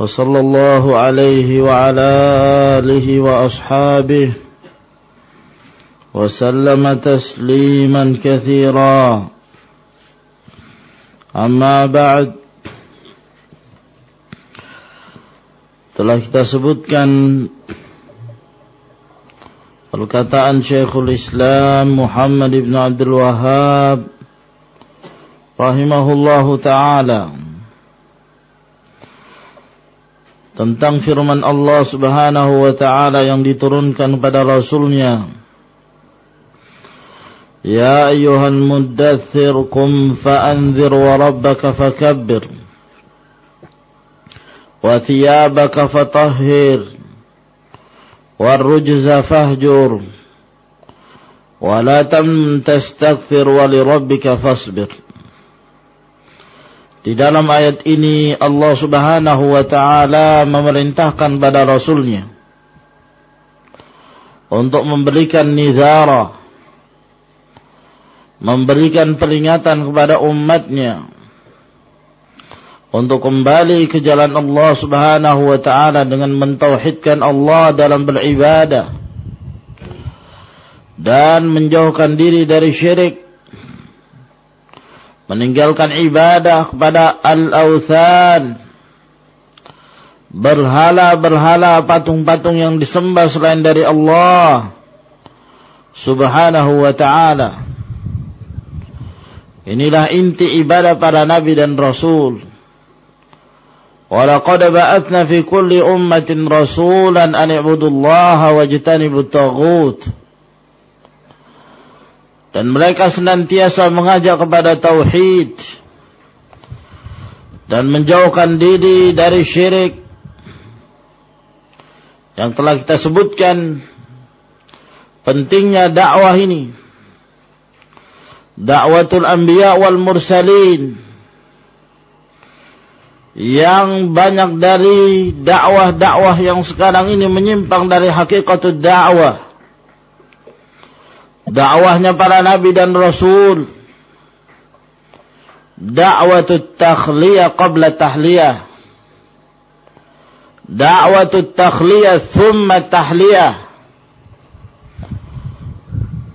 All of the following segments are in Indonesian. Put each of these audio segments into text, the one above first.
وصلى الله عليه وعلى آله وأصحابه وسلم تسليما كثيرا أما بعد telah kita sebutkan perkataan Syekhul Islam Muhammad ibn Abdul Wahab rahimahullahu taala tentang firman Allah Subhanahu wa taala yang diturunkan kepada rasulnya. Ya ayyuhal muddathir qum fa'anzir wa rabbaka fakabbir. Wa thiyabaka fatahhir. Warrujza fahjur. Wa la tam tastakthir wa li rabbika fasbir Di dalam ayat ini Allah subhanahu wa ta'ala memerintahkan pada Rasulnya untuk memberikan nizara, memberikan peringatan kepada umatnya untuk kembali ke jalan Allah subhanahu wa ta'ala dengan mentauhidkan Allah dalam beribadah dan menjauhkan diri dari syirik meninggalkan ibadah kepada al-authan berhala-berhala patung-patung yang disembah selain dari Allah subhanahu wa ta'ala. Inilah inti ibadah para nabi dan rasul. Walaqad ba'atna fi kulli ummatin rasulan an wajtanibu taghut dan mereka senantiasa mengajak kepada tauhid. Dan menjauhkan diri dari syirik. Yang telah kita sebutkan pentingnya dakwah ini. Dakwatul anbiya wal mursalin. Yang banyak dari dakwah-dakwah yang sekarang ini menyimpang dari hakikat dakwah dakwahnya para nabi dan rasul. Da'watut takhliyah qabla tahliyah. Da'watut takhliyah thumma tahliyah.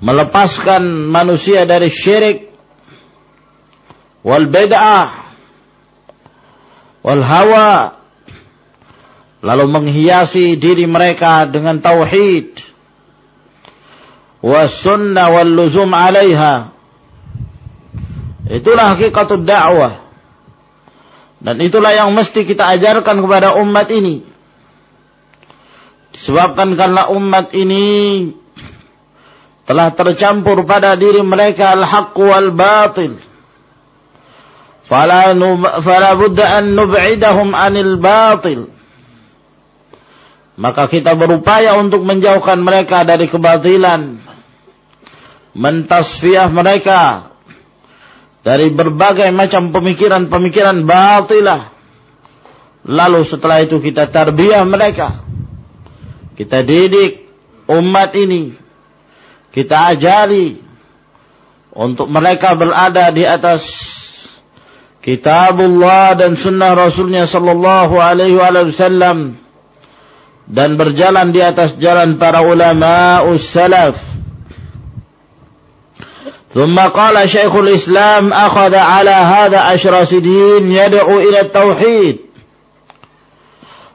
Melepaskan manusia dari syirik wal bid'ah wal hawa lalu menghiasi diri mereka dengan tauhid wasunnah wal luzum 'alaiha. Itulah hakikatul dakwah. Dan itulah yang mesti kita ajarkan kepada umat ini. Disebabkan karena umat ini telah tercampur pada diri mereka al-haq wal batil. Fala nub, fala budda an nub'idahum anil batil. Maka kita berupaya untuk menjauhkan mereka dari kebatilan mentasfiah mereka dari berbagai macam pemikiran-pemikiran batilah. Lalu setelah itu kita tarbiyah mereka. Kita didik umat ini. Kita ajari untuk mereka berada di atas kitabullah dan sunnah rasulnya sallallahu alaihi wasallam dan berjalan di atas jalan para ulama salaf ثم قال شيخ الإسلام أخذ على هذا عشر سنين يدعو إلى التوحيد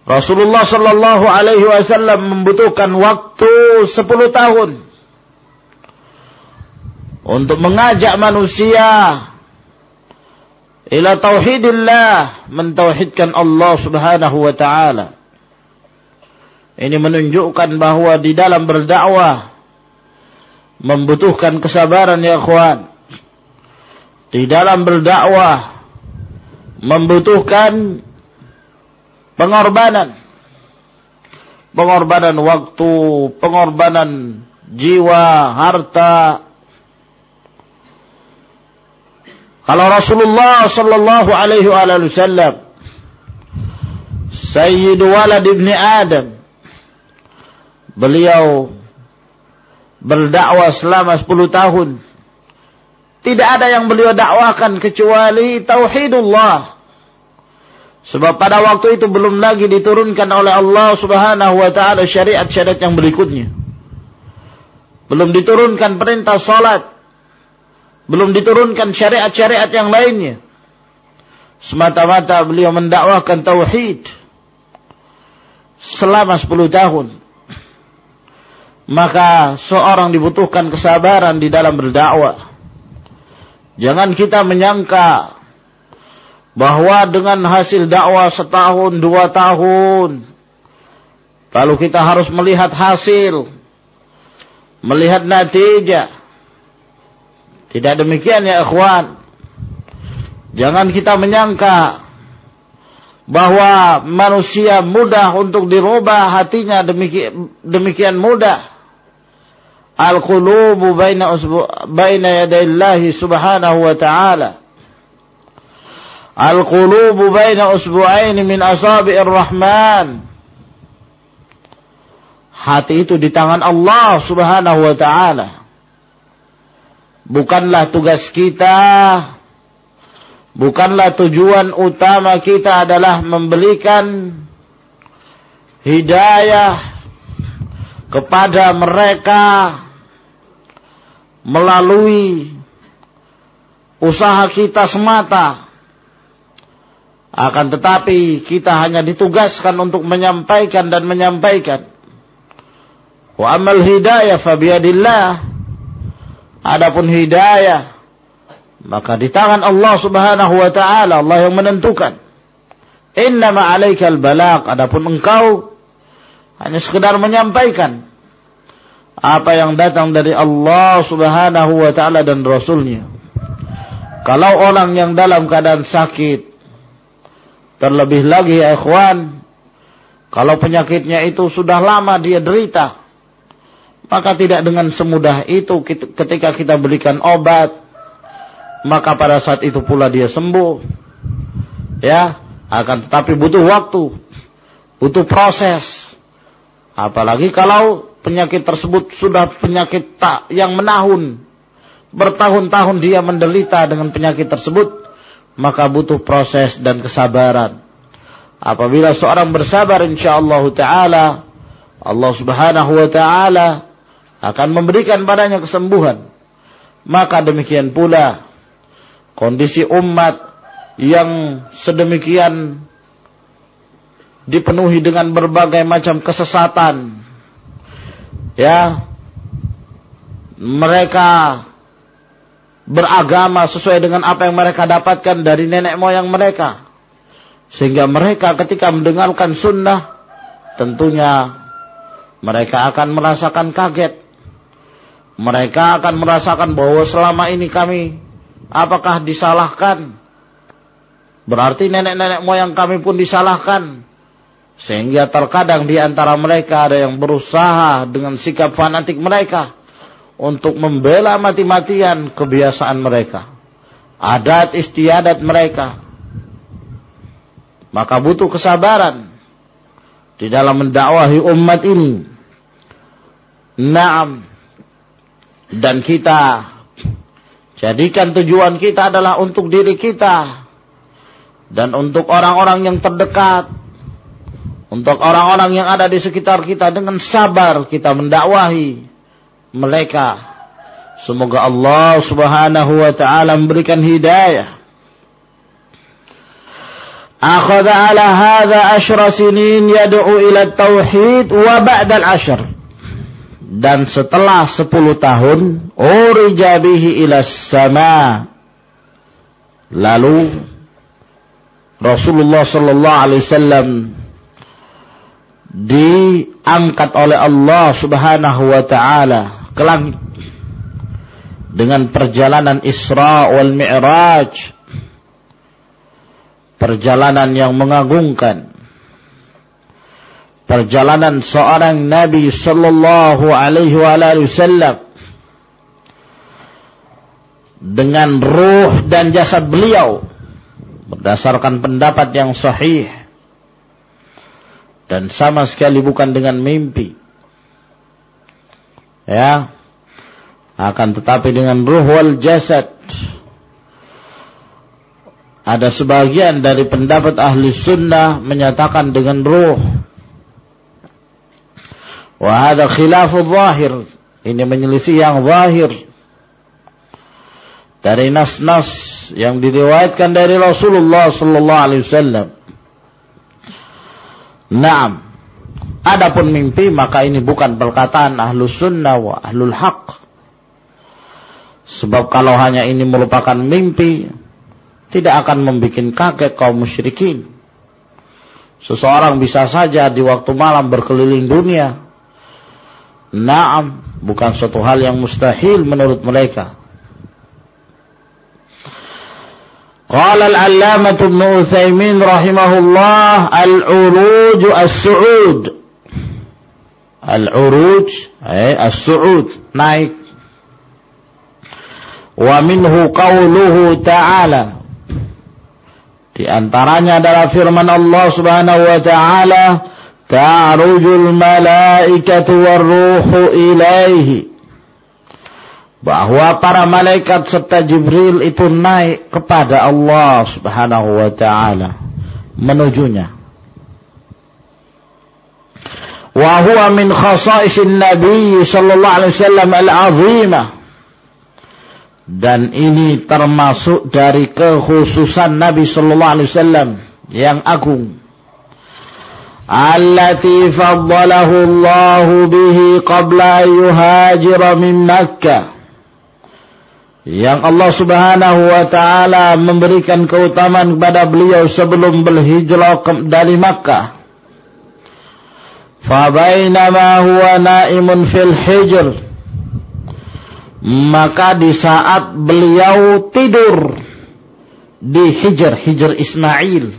Rasulullah Shallallahu Alaihi Wasallam membutuhkan waktu 10 tahun untuk mengajak manusia ila tauhidillah mentauhidkan Allah Subhanahu wa taala. Ini menunjukkan bahwa di dalam berdakwah membutuhkan kesabaran ya kawan. Di dalam berdakwah membutuhkan pengorbanan. Pengorbanan waktu, pengorbanan jiwa, harta. Kalau Rasulullah sallallahu alaihi wasallam Sayyidu walad ibni Adam beliau berdakwah selama 10 tahun tidak ada yang beliau dakwakan kecuali tauhidullah. Sebab pada waktu itu belum lagi diturunkan oleh Allah Subhanahu wa taala syariat-syariat yang berikutnya. Belum diturunkan perintah salat. Belum diturunkan syariat-syariat yang lainnya. Semata-mata beliau mendakwakan tauhid selama 10 tahun. Maka seorang dibutuhkan kesabaran di dalam berdakwah Jangan kita menyangka bahwa dengan hasil dakwah setahun, dua tahun, lalu kita harus melihat hasil, melihat natijah. Tidak demikian ya ikhwan. Jangan kita menyangka bahwa manusia mudah untuk dirubah hatinya demikian, demikian mudah. Al-qulubu baina baina yaday Allah subhanahu wa ta'ala. Al-qulubu baina usbu'ain min asabi'ir rahman. Hati itu di tangan Allah subhanahu wa ta'ala. Bukanlah tugas kita Bukanlah tujuan utama kita adalah memberikan hidayah kepada mereka melalui usaha kita semata. Akan tetapi kita hanya ditugaskan untuk menyampaikan dan menyampaikan. Wa amal hidayah fabiyadillah. Adapun hidayah maka di tangan Allah Subhanahu wa taala Allah yang menentukan. Innama 'alaikal balagh adapun engkau hanya sekedar menyampaikan apa yang datang dari Allah Subhanahu wa taala dan rasulnya. Kalau orang yang dalam keadaan sakit terlebih lagi ya ikhwan kalau penyakitnya itu sudah lama dia derita maka tidak dengan semudah itu ketika kita berikan obat maka pada saat itu pula dia sembuh ya akan tetapi butuh waktu butuh proses apalagi kalau penyakit tersebut sudah penyakit tak yang menahun. Bertahun-tahun dia menderita dengan penyakit tersebut, maka butuh proses dan kesabaran. Apabila seorang bersabar insyaallah taala Allah Subhanahu wa taala akan memberikan padanya kesembuhan. Maka demikian pula kondisi umat yang sedemikian dipenuhi dengan berbagai macam kesesatan, ya. Mereka beragama sesuai dengan apa yang mereka dapatkan dari nenek moyang mereka. Sehingga mereka ketika mendengarkan sunnah tentunya mereka akan merasakan kaget. Mereka akan merasakan bahwa selama ini kami apakah disalahkan? Berarti nenek-nenek moyang kami pun disalahkan sehingga terkadang di antara mereka ada yang berusaha dengan sikap fanatik mereka untuk membela mati-matian kebiasaan mereka. Adat istiadat mereka. Maka butuh kesabaran di dalam mendakwahi umat ini. Naam. Dan kita jadikan tujuan kita adalah untuk diri kita dan untuk orang-orang yang terdekat untuk orang-orang yang ada di sekitar kita dengan sabar kita mendakwahi mereka. Semoga Allah Subhanahu wa taala memberikan hidayah. Akhadha ala hadha ashra sinin yad'u ila tauhid wa ba'da al-ashr. Dan setelah sepuluh tahun, urija bihi ila sama. Lalu Rasulullah sallallahu alaihi wasallam diangkat oleh Allah Subhanahu wa taala ke langit dengan perjalanan Isra wal Mi'raj perjalanan yang mengagungkan perjalanan seorang Nabi sallallahu alaihi wasallam dengan ruh dan jasad beliau berdasarkan pendapat yang sahih dan sama sekali bukan dengan mimpi ya akan tetapi dengan ruh wal jasad ada sebagian dari pendapat ahli sunnah menyatakan dengan ruh Wa hadha khilafu zahir. Ini menyelisih yang zahir. Dari nas-nas yang diriwayatkan dari Rasulullah sallallahu alaihi wasallam. Naam. Adapun mimpi maka ini bukan perkataan ahlu sunnah wa ahlul haq. Sebab kalau hanya ini merupakan mimpi, tidak akan membuat kaget kaum musyrikin. Seseorang bisa saja di waktu malam berkeliling dunia, Naam, bukan suatu hal yang mustahil menurut mereka. قال العلامة ابن عثيمين رحمه الله العروج السعود العروج أي السعود naik wa minhu qauluhu ta'ala di antaranya adalah firman Allah Subhanahu wa taala ta'rujul malaikatu warruhu ilaihi bahwa para malaikat serta Jibril itu naik kepada Allah Subhanahu wa taala menujunya. Wa huwa min khasaisin Nabi sallallahu alaihi wasallam al-a'zima Dan ini termasuk dari kekhususan Nabi sallallahu alaihi wasallam yang agung. Allati faddalahu Allah bihi qabla yuhajira min Makkah yang Allah Subhanahu wa taala memberikan keutamaan kepada beliau sebelum berhijrah dari Makkah. Fa bainama huwa naimun fil hijr maka di saat beliau tidur di Hijr Hijr Ismail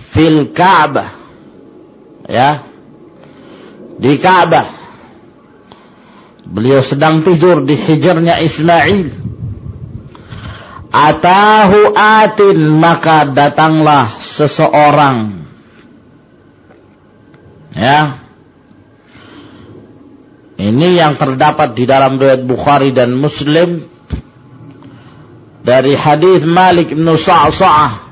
fil Ka'bah ya di Ka'bah. Beliau sedang tidur di hijrnya Ismail. Atahu atin maka datanglah seseorang. Ya. Ini yang terdapat di dalam riwayat Bukhari dan Muslim dari hadis Malik bin Sa'sa'ah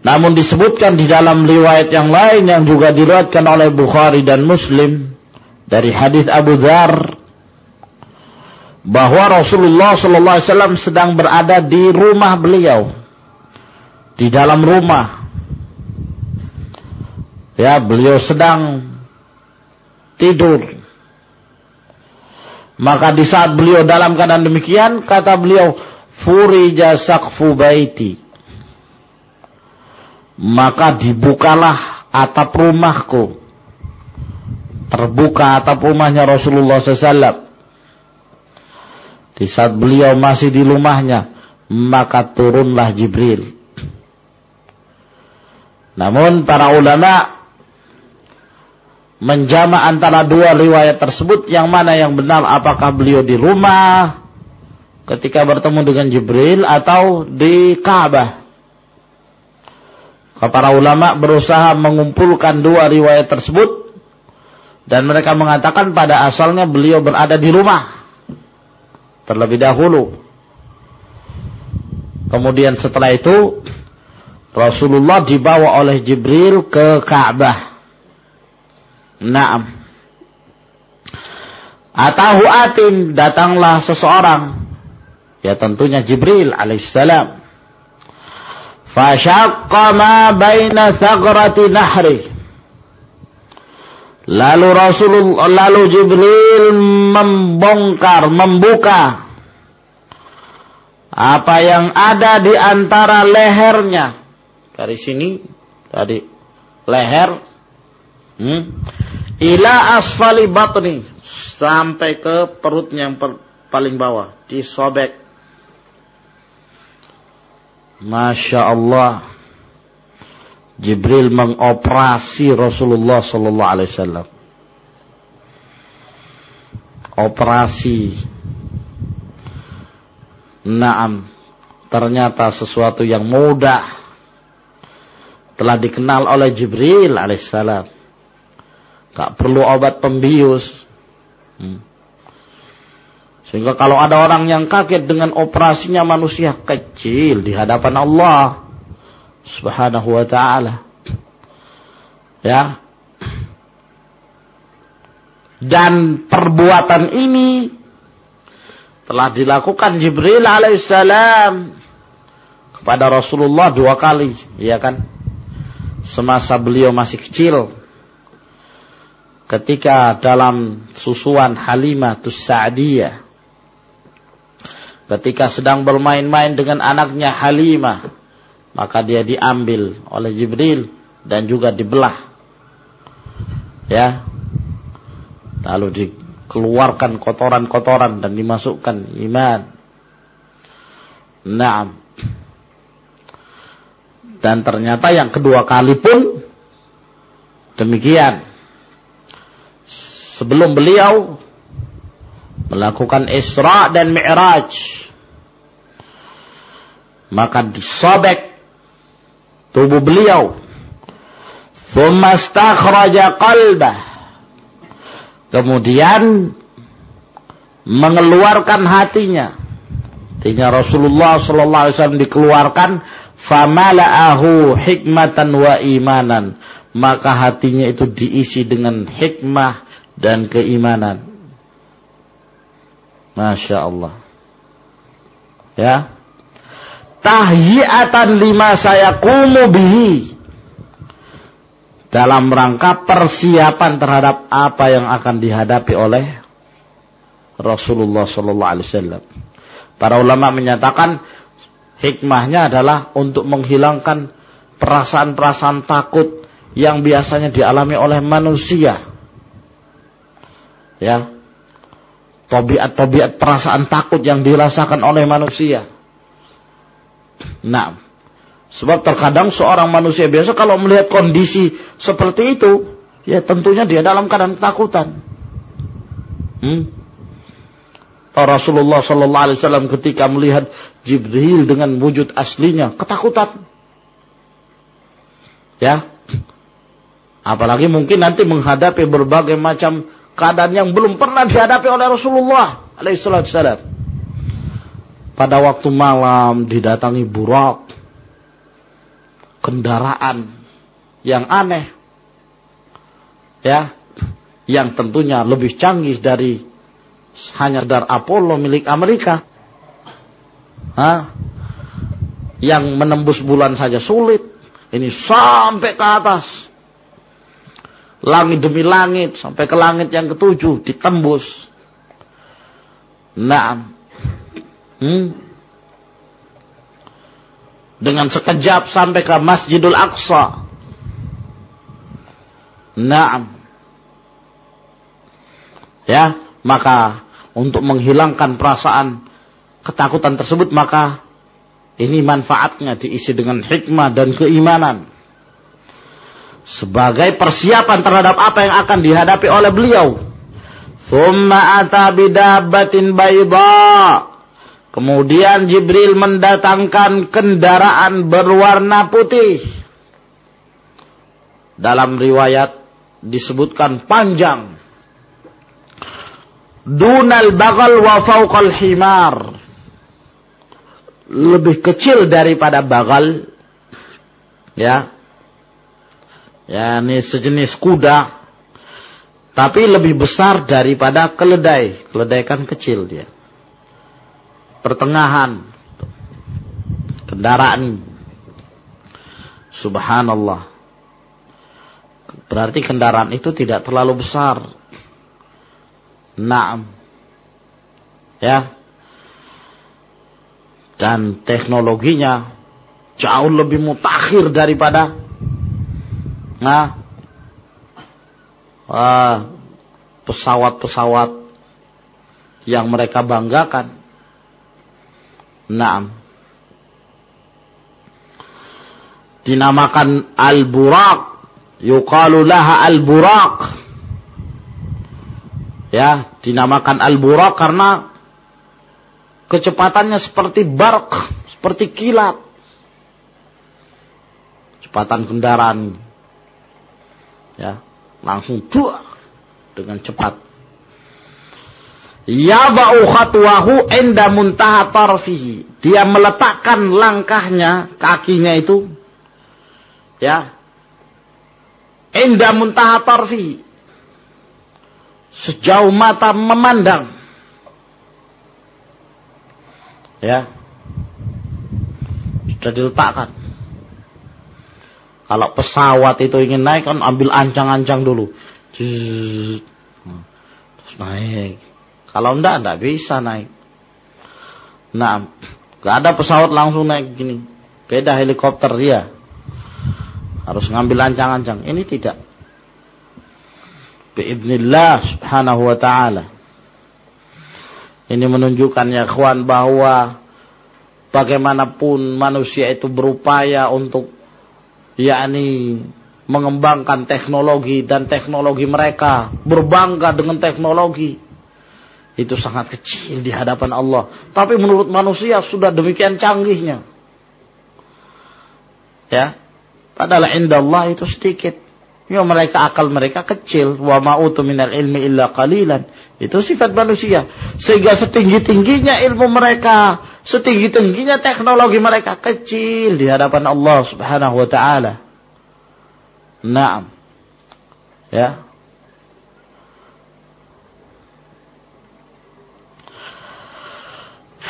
namun disebutkan di dalam riwayat yang lain yang juga diriwayatkan oleh Bukhari dan Muslim dari hadis Abu Dzar bahwa Rasulullah sallallahu alaihi wasallam sedang berada di rumah beliau di dalam rumah. Ya beliau sedang tidur. Maka di saat beliau dalam keadaan demikian kata beliau furija saqfu baiti. Maka dibukalah atap rumahku. Terbuka atap rumahnya Rasulullah SAW. Di saat beliau masih di rumahnya, maka turunlah Jibril. Namun para ulama menjama antara dua riwayat tersebut yang mana yang benar apakah beliau di rumah ketika bertemu dengan Jibril atau di Ka'bah Para ulama berusaha mengumpulkan dua riwayat tersebut dan mereka mengatakan pada asalnya beliau berada di rumah terlebih dahulu. Kemudian setelah itu Rasulullah dibawa oleh Jibril ke Ka'bah. Naam. Atahu atin datanglah seseorang. Ya tentunya Jibril alaihissalam. Fashaqqa ma baina thagrati nahri. Lalu Rasulullah lalu Jibril membongkar, membuka apa yang ada di antara lehernya. Dari sini tadi leher hmm, ila asfali batni sampai ke perutnya yang paling bawah disobek Masya Allah. Jibril mengoperasi Rasulullah sallallahu alaihi wasallam. Operasi. Naam. Ternyata sesuatu yang mudah telah dikenal oleh Jibril alaihissalam. Tak perlu obat pembius. Hmm. Sehingga kalau ada orang yang kaget dengan operasinya manusia kecil di hadapan Allah Subhanahu wa taala. Ya. Dan perbuatan ini telah dilakukan Jibril alaihissalam kepada Rasulullah dua kali, ya kan? Semasa beliau masih kecil. Ketika dalam susuan Halimah Sa'diyah ketika sedang bermain-main dengan anaknya Halimah maka dia diambil oleh Jibril dan juga dibelah. Ya. Lalu dikeluarkan kotoran-kotoran dan dimasukkan iman. Naam. Dan ternyata yang kedua kali pun demikian. Sebelum beliau melakukan Isra dan Mi'raj maka disobek tubuh beliau. Thumma stakhraja qalbah. Kemudian mengeluarkan hatinya. Hatinya Rasulullah sallallahu alaihi wasallam dikeluarkan famala'ahu hikmatan wa imanan. Maka hatinya itu diisi dengan hikmah dan keimanan. Masya Allah. Ya. Tahyiatan lima saya kumu bihi. Dalam rangka persiapan terhadap apa yang akan dihadapi oleh Rasulullah Sallallahu Alaihi Wasallam. Para ulama menyatakan hikmahnya adalah untuk menghilangkan perasaan-perasaan takut yang biasanya dialami oleh manusia. Ya, Tobiat-tobiat perasaan takut yang dirasakan oleh manusia. Nah, sebab terkadang seorang manusia biasa kalau melihat kondisi seperti itu, ya tentunya dia dalam keadaan ketakutan. Hmm? Rasulullah Sallallahu Alaihi Wasallam ketika melihat Jibril dengan wujud aslinya ketakutan. Ya, apalagi mungkin nanti menghadapi berbagai macam keadaan yang belum pernah dihadapi oleh Rasulullah alaihissalam. Pada waktu malam didatangi burak, kendaraan yang aneh, ya, yang tentunya lebih canggih dari hanya dar Apollo milik Amerika, Hah? yang menembus bulan saja sulit, ini sampai ke atas langit demi langit sampai ke langit yang ketujuh ditembus. Nah, hmm? dengan sekejap sampai ke Masjidul Aqsa. Nah, ya maka untuk menghilangkan perasaan ketakutan tersebut maka ini manfaatnya diisi dengan hikmah dan keimanan sebagai persiapan terhadap apa yang akan dihadapi oleh beliau. Thumma ata bidabbatin bayda. Kemudian Jibril mendatangkan kendaraan berwarna putih. Dalam riwayat disebutkan panjang. Dunal bagal wa fauqal himar. Lebih kecil daripada bagal. Ya, ya ini sejenis kuda tapi lebih besar daripada keledai keledai kan kecil dia pertengahan. Kendaraan. Subhanallah. Berarti kendaraan itu tidak terlalu besar. Naam. Ya. Dan teknologinya jauh lebih mutakhir daripada Nah, pesawat-pesawat yang mereka banggakan. Nah, dinamakan al-buraq. Yuqalu laha al-buraq. Ya dinamakan al-buraq karena kecepatannya seperti barq seperti kilat. Kecepatan kendaraan. Ya langsung dua dengan cepat yaba'u khatwahu inda muntaha tarfihi dia meletakkan langkahnya kakinya itu ya inda muntaha tarfihi sejauh mata memandang. Ya. Sudah diletakkan. Kalau pesawat itu ingin naik kan ambil ancang-ancang dulu. Terus naik. Kalau enggak, enggak bisa naik. Nah, gak ada pesawat langsung naik gini. Beda helikopter dia. Harus ngambil ancang-ancang. Ini tidak biidnillah subhanahu wa ta'ala. Ini menunjukkan ya kawan bahwa bagaimanapun manusia itu berupaya untuk yakni mengembangkan teknologi dan teknologi mereka berbangga dengan teknologi itu sangat kecil di hadapan Allah. Tapi menurut manusia sudah demikian canggihnya. Ya. Padahal indah Allah itu sedikit. Ya mereka akal mereka kecil. Wa ma'utu minal ilmi illa qalilan. Itu sifat manusia. Sehingga setinggi-tingginya ilmu mereka, setinggi-tingginya teknologi mereka kecil di hadapan Allah Subhanahu wa taala. Naam. Ya.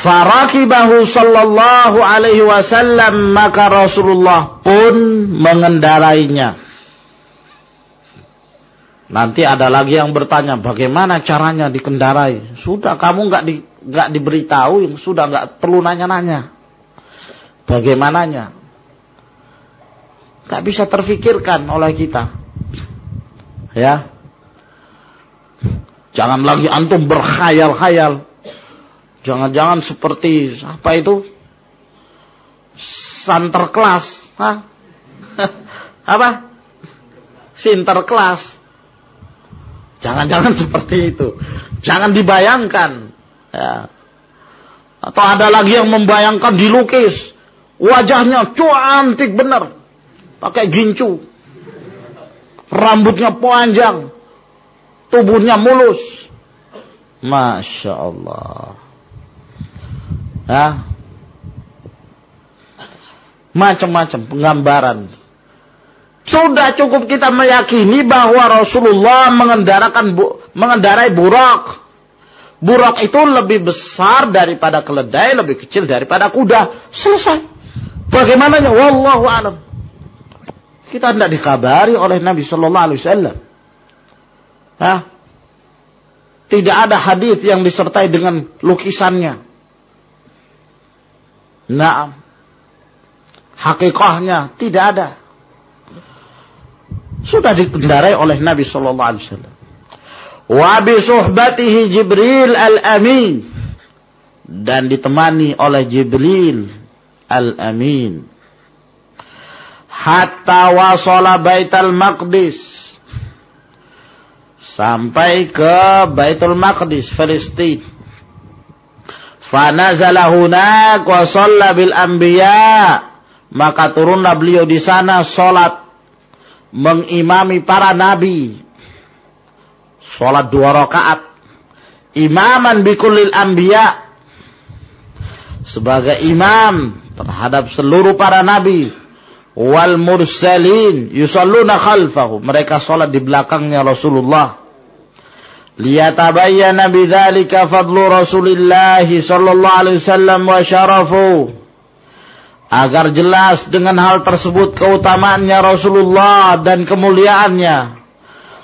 Farakibahu sallallahu alaihi wasallam maka Rasulullah pun mengendarainya. Nanti ada lagi yang bertanya bagaimana caranya dikendarai. Sudah kamu nggak di nggak diberitahu, sudah nggak perlu nanya-nanya. Bagaimananya? Nggak bisa terfikirkan oleh kita. Ya. Jangan lagi antum berkhayal-khayal. Jangan-jangan seperti apa itu? Santerklas, Hah? apa? Sinterklas Jangan-jangan seperti itu. Jangan dibayangkan. Ya. Atau ada lagi yang membayangkan dilukis. Wajahnya cantik benar. Pakai gincu. Rambutnya panjang. Tubuhnya mulus. Masya Allah. Ya. Macam-macam penggambaran sudah cukup kita meyakini bahwa Rasulullah mengendarakan bu, mengendarai burak. Burak itu lebih besar daripada keledai, lebih kecil daripada kuda. Selesai. Bagaimananya? Wallahu alam. Kita tidak dikabari oleh Nabi Shallallahu Alaihi Wasallam. Tidak ada hadis yang disertai dengan lukisannya. Nah, hakikahnya tidak ada. Sudah dikendarai oleh Nabi sallallahu alaihi wasallam. Wa bi suhbatihi Jibril al-Amin. Dan ditemani oleh Jibril al-Amin. Hatta wasala Baitul Maqdis. Sampai ke Baitul Maqdis Palestina fanazala hunak wa shalla bil anbiya maka turunlah beliau di sana salat mengimami para nabi. Sholat dua rakaat. Imaman bikulil anbiya. Sebagai imam terhadap seluruh para nabi. Wal mursalin yusalluna khalfahu. Mereka sholat di belakangnya Rasulullah. Liyatabayyana bidzalika fadlu Rasulillah sallallahu alaihi wasallam wa syarafuhu agar jelas dengan hal tersebut keutamaannya Rasulullah dan kemuliaannya.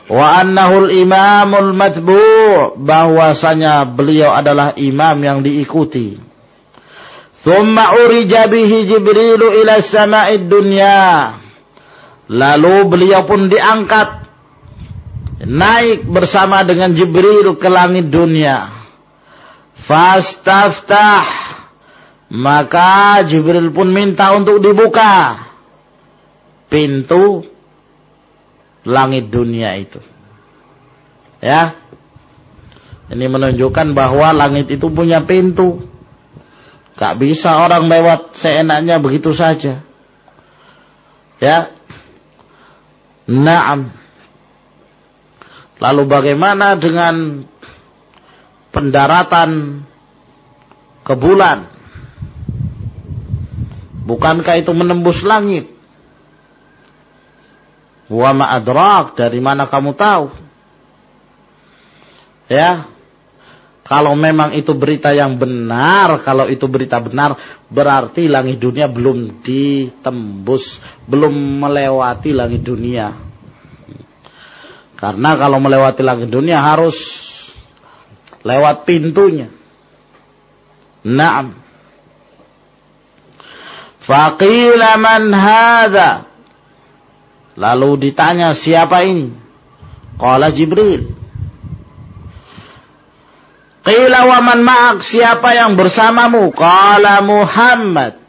Wa annahul imamul matbu' bahwasanya beliau adalah imam yang diikuti. Thumma urija bihi jibril ila sama'id dunya. Lalu beliau pun diangkat naik bersama dengan Jibril ke langit dunia fastaftah maka Jibril pun minta untuk dibuka. pintu langit dunia itu. Ya. Ini menunjukkan bahwa langit itu punya pintu. Gak bisa orang lewat seenaknya begitu saja. Ya. Naam. Lalu bagaimana dengan pendaratan ke bulan? Bukankah itu menembus langit? Wa ma'adrak, dari mana kamu tahu? Ya, kalau memang itu berita yang benar, kalau itu berita benar, berarti langit dunia belum ditembus, belum melewati langit dunia. Karena kalau melewati langit dunia harus lewat pintunya. Naam. Faqila man hadha? Lalu ditanya siapa ini? Qala Jibril. Qila wa man ma'ak siapa yang bersamamu? Qala Muhammad.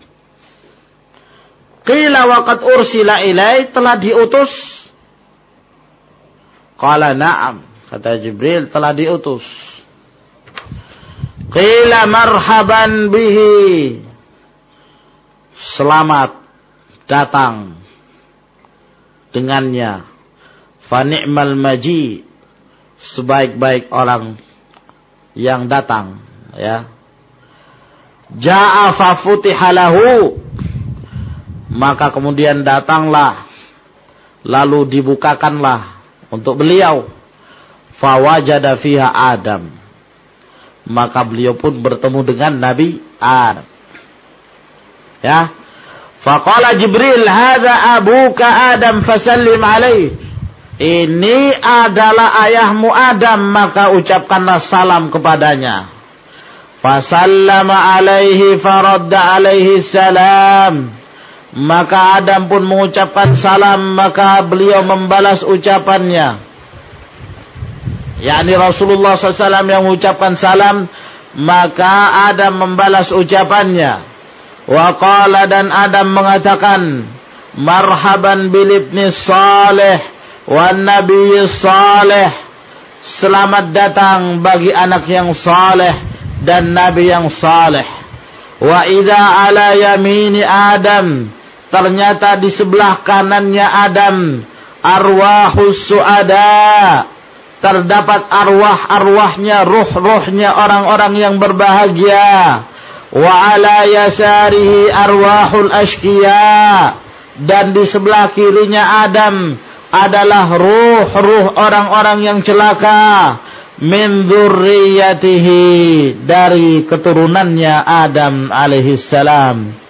Qila wa qad ursila ilai telah diutus. Qala na'am. Kata Jibril telah diutus. Qila marhaban bihi selamat datang dengannya. Fani'mal maji sebaik-baik orang yang datang ya. Ja'a fa futihalahu maka kemudian datanglah lalu dibukakanlah untuk beliau fawajada fiha Adam maka beliau pun bertemu dengan Nabi Adam Ya. Faqala Jibril, "Hadza abuka Adam fasallim alaih." Ini adalah ayahmu Adam, maka ucapkanlah salam kepadanya. Fasallama alaihi faradda alaihi salam. Maka Adam pun mengucapkan salam, maka beliau membalas ucapannya. yakni Rasulullah SAW yang mengucapkan salam, maka Adam membalas ucapannya. Wa qala dan Adam mengatakan, Marhaban bil ibni salih wa nabi salih. Selamat datang bagi anak yang saleh dan nabi yang saleh. Wa idza ala yamini Adam, ternyata di sebelah kanannya Adam arwahus suada. Terdapat arwah-arwahnya, ruh-ruhnya orang-orang yang berbahagia. Wa ala yasarihi arwahul ashqiya. Dan di sebelah kirinya Adam adalah ruh-ruh orang-orang yang celaka. Min dari keturunannya Adam alaihi salam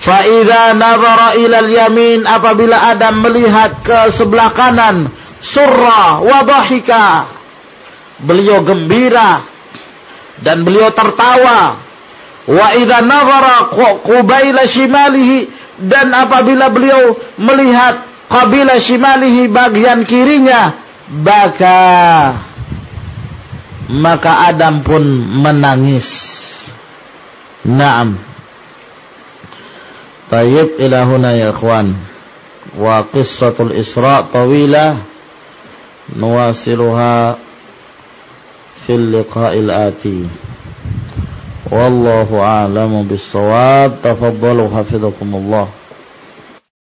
fa idza nazara ila yamin apabila Adam melihat ke sebelah kanan surra wa beliau gembira dan beliau tertawa Wa idza nazara qubaila shimalihi dan apabila beliau melihat qabila shimalihi bagian kirinya baka maka Adam pun menangis. Naam. طيب إلى هنا يا إخوان. وقصة الإسراء طويلة. نواصلها في اللقاء الآتي. والله أعلم بالصواب. تفضلوا حفظكم الله.